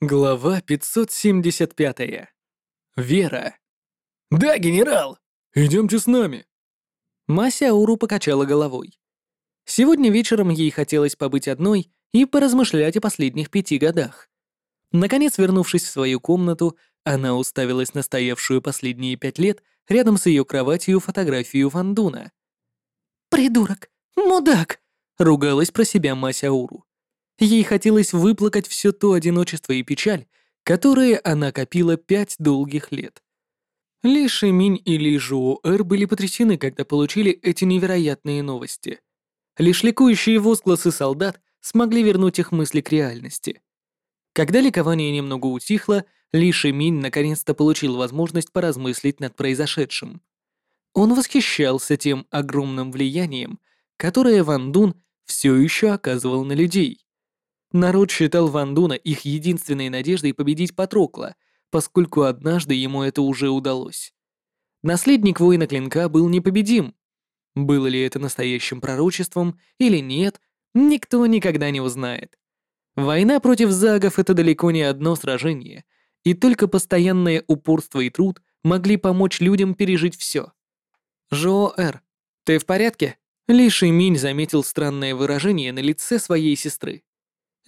Глава 575. Вера. «Да, генерал! Идемте с нами!» Мася Ауру покачала головой. Сегодня вечером ей хотелось побыть одной и поразмышлять о последних пяти годах. Наконец, вернувшись в свою комнату, она уставилась на стоявшую последние пять лет рядом с ее кроватью фотографию Вандуна. «Придурок! Мудак!» — ругалась про себя Мася Ауру. Ей хотелось выплакать все то одиночество и печаль, которые она копила пять долгих лет. Ли Шиминь и Ли Жуэр были потрясены, когда получили эти невероятные новости. Лишь ликующие возгласы солдат смогли вернуть их мысли к реальности. Когда ликование немного утихло, Ли Шиминь наконец-то получил возможность поразмыслить над произошедшим. Он восхищался тем огромным влиянием, которое Ван Дун все еще оказывал на людей. Народ считал Ван Дуна их единственной надеждой победить Патрокла, поскольку однажды ему это уже удалось. Наследник воина клинка был непобедим. Было ли это настоящим пророчеством или нет, никто никогда не узнает. Война против загов — это далеко не одно сражение, и только постоянное упорство и труд могли помочь людям пережить все. «Жоэр, ты в порядке?» Ли Шиминь заметил странное выражение на лице своей сестры.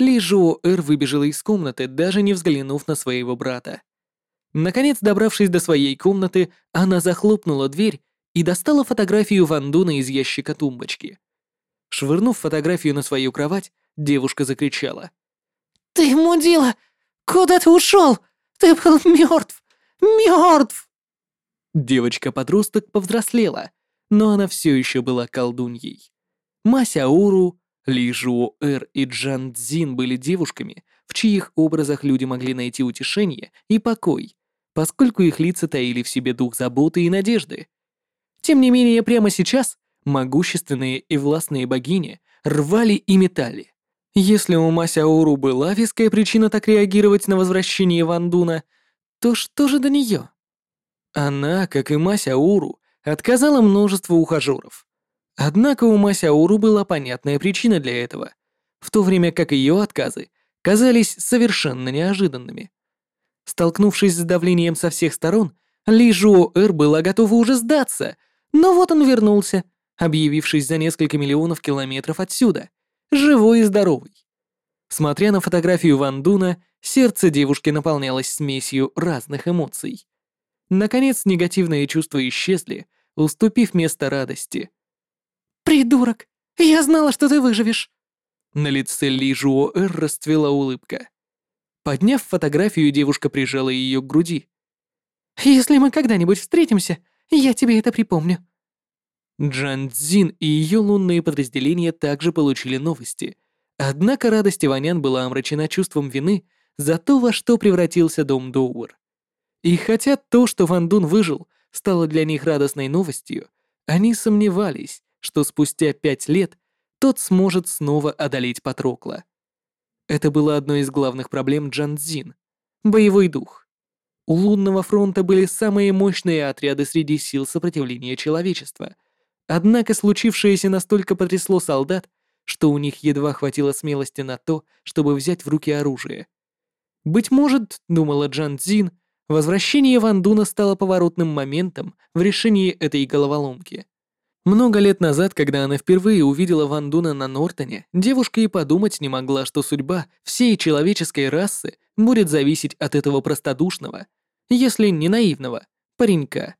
Ли Жуэр выбежала из комнаты, даже не взглянув на своего брата. Наконец, добравшись до своей комнаты, она захлопнула дверь и достала фотографию Ван Дуна из ящика тумбочки. Швырнув фотографию на свою кровать, девушка закричала. «Ты мудила! Куда ты ушел? Ты был мертв! Мертв!» Девочка-подросток повзрослела, но она все еще была колдуньей. Мася Уру ли Жуо Эр и Джан Цзин были девушками, в чьих образах люди могли найти утешение и покой, поскольку их лица таили в себе дух заботы и надежды. Тем не менее, прямо сейчас могущественные и властные богини рвали и метали. Если у Масяору была веская причина так реагировать на возвращение Вандуна, то что же до нее? Она, как и Масяору, отказала множеству ухажеров. Однако у Масяуру была понятная причина для этого, в то время как ее отказы казались совершенно неожиданными. Столкнувшись с давлением со всех сторон, Ли Жуо-Эр была готова уже сдаться, но вот он вернулся, объявившись за несколько миллионов километров отсюда, живой и здоровый. Смотря на фотографию Ван Дуна, сердце девушки наполнялось смесью разных эмоций. Наконец, негативные чувства исчезли, уступив место радости — «Придурок! Я знала, что ты выживешь!» На лице Ли Жуоэр расцвела улыбка. Подняв фотографию, девушка прижала ее к груди. «Если мы когда-нибудь встретимся, я тебе это припомню». Джан Цзин и ее лунные подразделения также получили новости. Однако радость Иванян была омрачена чувством вины за то, во что превратился дом Доуэр. И хотя то, что Ван Дун выжил, стало для них радостной новостью, они сомневались, что спустя пять лет тот сможет снова одолеть Патрокла. Это было одной из главных проблем Джанзин — боевой дух. У лунного фронта были самые мощные отряды среди сил сопротивления человечества. Однако случившееся настолько потрясло солдат, что у них едва хватило смелости на то, чтобы взять в руки оружие. Быть может, думала Джан Цзин, возвращение Ван Дуна стало поворотным моментом в решении этой головоломки. Много лет назад, когда она впервые увидела Ван Дуна на Нортоне, девушка и подумать не могла, что судьба всей человеческой расы будет зависеть от этого простодушного, если не наивного, паренька.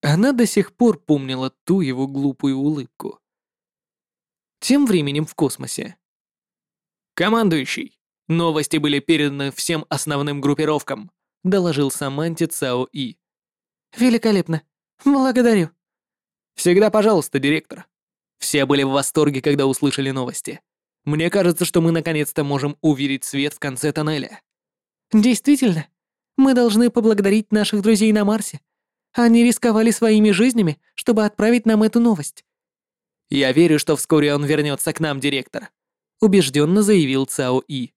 Она до сих пор помнила ту его глупую улыбку. Тем временем в космосе. «Командующий, новости были переданы всем основным группировкам», доложил Саманте Цао И. «Великолепно. Благодарю», Всегда пожалуйста, директор. Все были в восторге, когда услышали новости. Мне кажется, что мы наконец-то можем увидеть свет в конце тоннеля. Действительно, мы должны поблагодарить наших друзей на Марсе. Они рисковали своими жизнями, чтобы отправить нам эту новость. Я верю, что вскоре он вернется к нам, директор, убежденно заявил Цао И.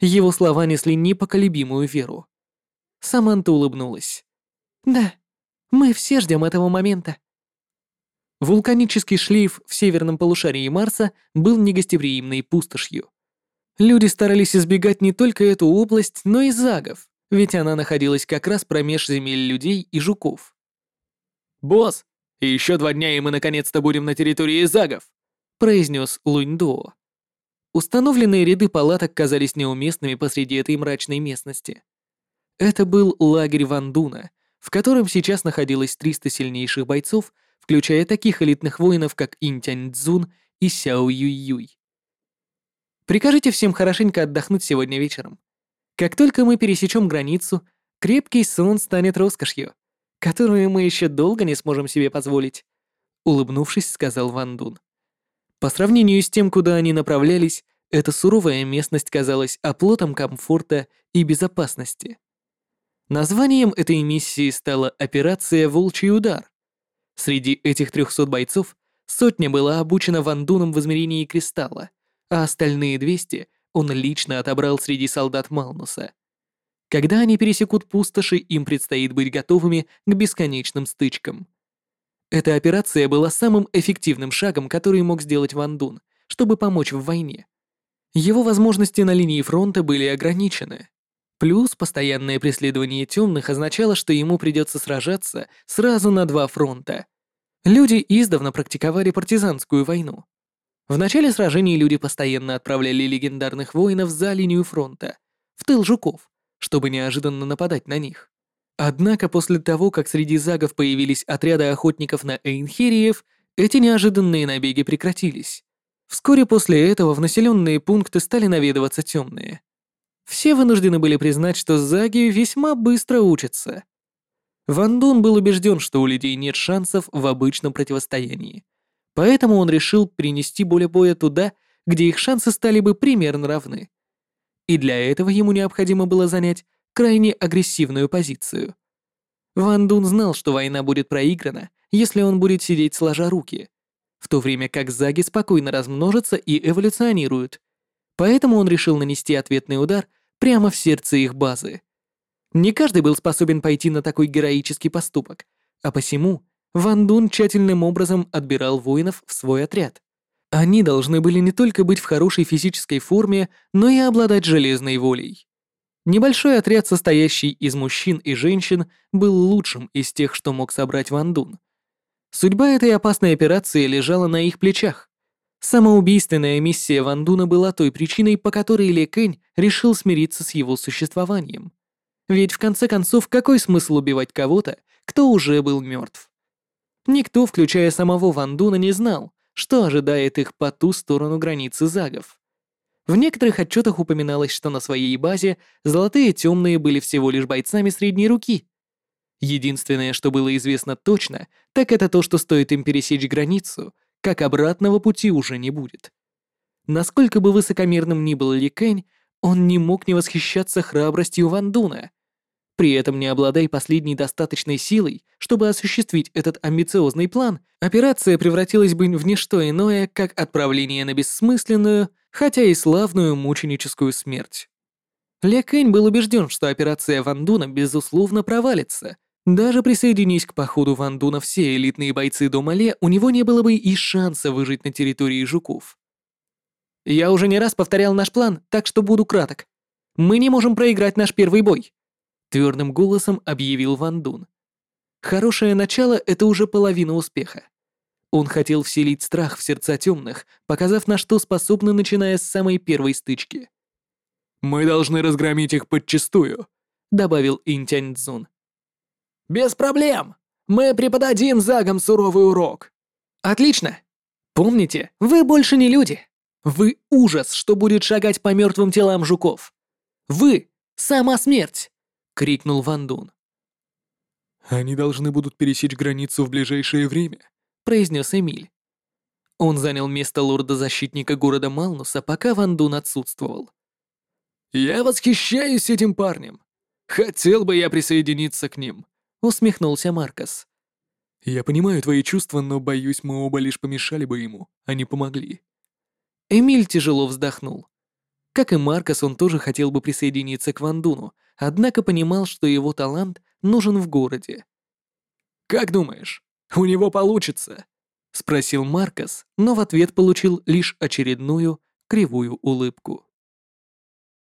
Его слова несли непоколебимую веру. Саманта улыбнулась. Да, мы все ждем этого момента. Вулканический шлейф в северном полушарии Марса был негостеприимной пустошью. Люди старались избегать не только эту область, но и загов, ведь она находилась как раз промеж земель людей и жуков. «Босс, еще два дня, и мы наконец-то будем на территории загов», произнес Луньдо. Установленные ряды палаток казались неуместными посреди этой мрачной местности. Это был лагерь Вандуна, в котором сейчас находилось 300 сильнейших бойцов, включая таких элитных воинов, как Интянь Цзун и Сяо Юй Юй. Прикажите всем хорошенько отдохнуть сегодня вечером. Как только мы пересечем границу, крепкий сон станет роскошью, которую мы еще долго не сможем себе позволить», — улыбнувшись, сказал Ван Дун. По сравнению с тем, куда они направлялись, эта суровая местность казалась оплотом комфорта и безопасности. Названием этой миссии стала «Операция Волчий удар». Среди этих 300 бойцов сотня была обучена Вандуном в измерении кристалла, а остальные 200 он лично отобрал среди солдат Малнуса. Когда они пересекут пустоши, им предстоит быть готовыми к бесконечным стычкам. Эта операция была самым эффективным шагом, который мог сделать Ван Дун, чтобы помочь в войне. Его возможности на линии фронта были ограничены. Плюс постоянное преследование темных означало, что ему придется сражаться сразу на два фронта. Люди издавна практиковали партизанскую войну. В начале сражений люди постоянно отправляли легендарных воинов за линию фронта, в тыл жуков, чтобы неожиданно нападать на них. Однако после того, как среди загов появились отряды охотников на эйнхериев, эти неожиданные набеги прекратились. Вскоре после этого в населенные пункты стали наведываться темные. Все вынуждены были признать, что заги весьма быстро учатся. Ван Дун был убежден, что у людей нет шансов в обычном противостоянии. Поэтому он решил принести поле боя туда, где их шансы стали бы примерно равны. И для этого ему необходимо было занять крайне агрессивную позицию. Ван Дун знал, что война будет проиграна, если он будет сидеть сложа руки, в то время как заги спокойно размножатся и эволюционируют. Поэтому он решил нанести ответный удар прямо в сердце их базы. Не каждый был способен пойти на такой героический поступок, а посему Ван Дун тщательным образом отбирал воинов в свой отряд. Они должны были не только быть в хорошей физической форме, но и обладать железной волей. Небольшой отряд, состоящий из мужчин и женщин, был лучшим из тех, что мог собрать Ван Дун. Судьба этой опасной операции лежала на их плечах. Самоубийственная миссия Ван Дуна была той причиной, по которой Ли Кэнь решил смириться с его существованием. Ведь в конце концов, какой смысл убивать кого-то, кто уже был мертв? Никто, включая самого Ван Дуна, не знал, что ожидает их по ту сторону границы загов. В некоторых отчетах упоминалось, что на своей базе золотые темные были всего лишь бойцами средней руки. Единственное, что было известно точно, так это то, что стоит им пересечь границу, как обратного пути уже не будет. Насколько бы высокомерным ни был Ли Кэнь, он не мог не восхищаться храбростью Ван Дуна — при этом не обладая последней достаточной силой, чтобы осуществить этот амбициозный план, операция превратилась бы в ничто иное, как отправление на бессмысленную, хотя и славную мученическую смерть. Ле Кэнь был убежден, что операция Ван Дуна безусловно провалится. Даже присоединись к походу Ван Дуна все элитные бойцы Дома Ле, у него не было бы и шанса выжить на территории жуков. Я уже не раз повторял наш план, так что буду краток. Мы не можем проиграть наш первый бой твердым голосом объявил Ван Дун. Хорошее начало — это уже половина успеха. Он хотел вселить страх в сердца темных, показав, на что способны, начиная с самой первой стычки. «Мы должны разгромить их подчистую», — добавил Интянь Цзун. «Без проблем! Мы преподадим загам суровый урок!» «Отлично! Помните, вы больше не люди! Вы ужас, что будет шагать по мертвым телам жуков! Вы — сама смерть!» — крикнул Ван Дун. «Они должны будут пересечь границу в ближайшее время», — произнес Эмиль. Он занял место лорда-защитника города Малнуса, пока Ван Дун отсутствовал. «Я восхищаюсь этим парнем. Хотел бы я присоединиться к ним», — усмехнулся Маркос. «Я понимаю твои чувства, но, боюсь, мы оба лишь помешали бы ему, а не помогли». Эмиль тяжело вздохнул. Как и Маркос, он тоже хотел бы присоединиться к Вандуну, однако понимал, что его талант нужен в городе. «Как думаешь, у него получится?» — спросил Маркос, но в ответ получил лишь очередную кривую улыбку.